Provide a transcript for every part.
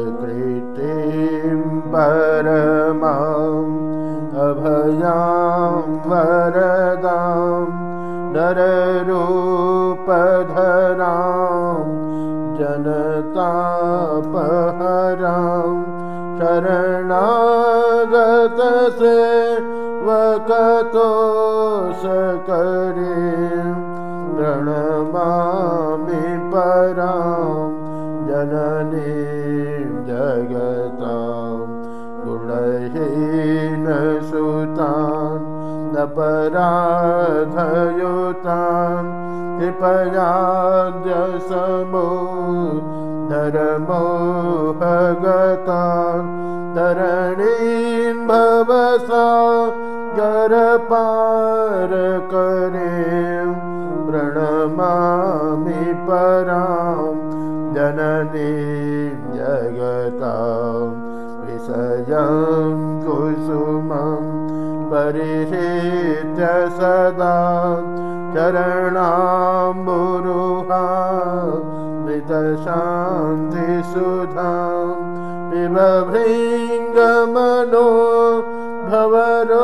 प्रकृतिं परमाम् अभयां वरदां नररूपधरां जनतापहरां शरणागतसे वकतो सकरीं प्रणमामि परां जननीं जगतां गुणहीनसुतान् अपराधयुतान् कृपयाद्यसमो धर्मोहगतान् धरणीं भवसा गरपार करे प्रणमामि परां जगता विषयं कुसुमं परिहृत्य सदा चरणाम्बुरुहा मृतशान्तिसुधा पिबभृङ्गमनो भवरोगहरां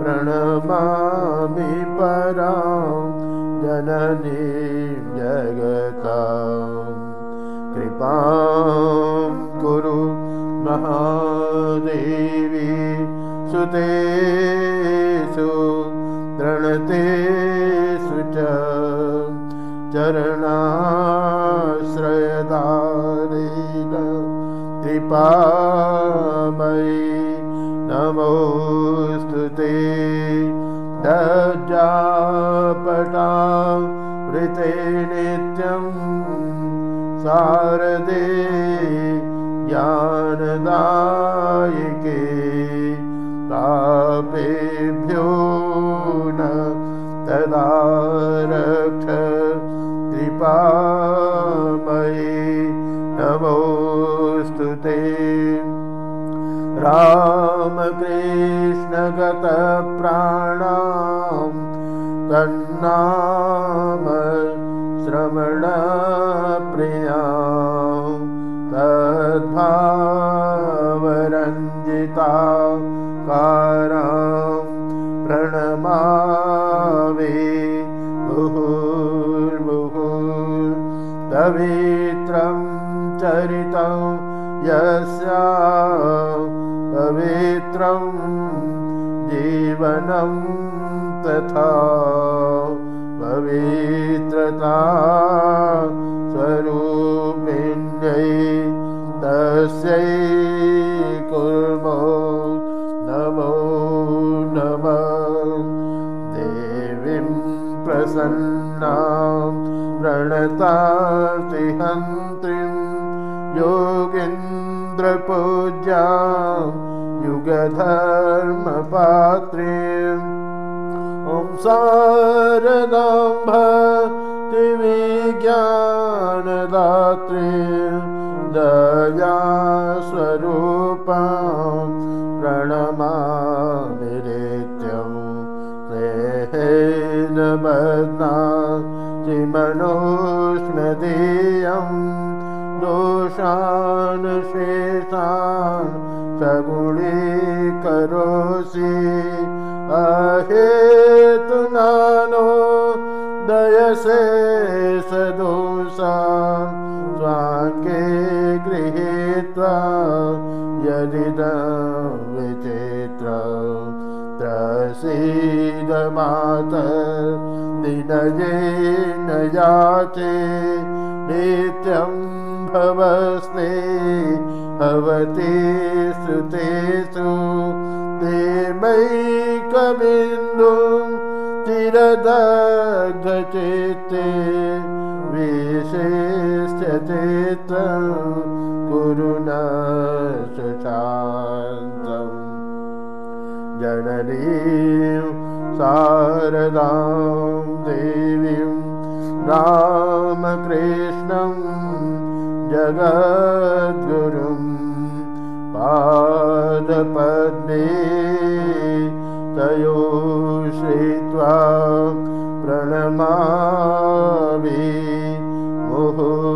प्रणमामि परां जननीं जगता कृपां कुरु महादेवी सुतेषु दृणतेषु च चरणाश्रयदारेण कृपामयि नमोऽस्तु ते। दजापटा वृते नित्यं शारदे ज्ञानदायिके पापेभ्यो न तदा रक्ष कृपामयि नमोऽस्तु ते। रामकृष्णगतप्राणां तन्नाम श्रवणप्रिया तद्भावरञ्जिता कारां प्रणमामि पवित्रं चरितं यस्या पवित्रं जीवनं तथा पवित्रता स्वरूपिण्यै तस्यै कुर्मो नमो नमः। देवीं प्रसन्नां प्रणतातिहन्त्रीं योगीन्द्रपूजा युगधर्मपात्रीम्। ॐ शारदाम्भक्तिविज्ञानदात्री दयास्वरूपां प्रणमामि नित्यं स्नेहेन बध्ना चिमनोष्मदीयं दोषान् शेषान् सगुणीकरोषि अहेतुनानो दयसे सदोषा। स्वाङ्गे गृहीत्वा यदि विचित्र प्रसीदमातर्दिनयेन याचे नित्यं भवस्ते भवति श्रुतेषु ते मैकबिन्दुं चिरदग्धचित्ते विशेष्य चित्रं कुरु न सुशान्तम्। जननीं शारदां देवीं रामकृष्णं जगद्गुरुं पादपद्मे तयो श्रुत्वा प्रणमामि मुहुः।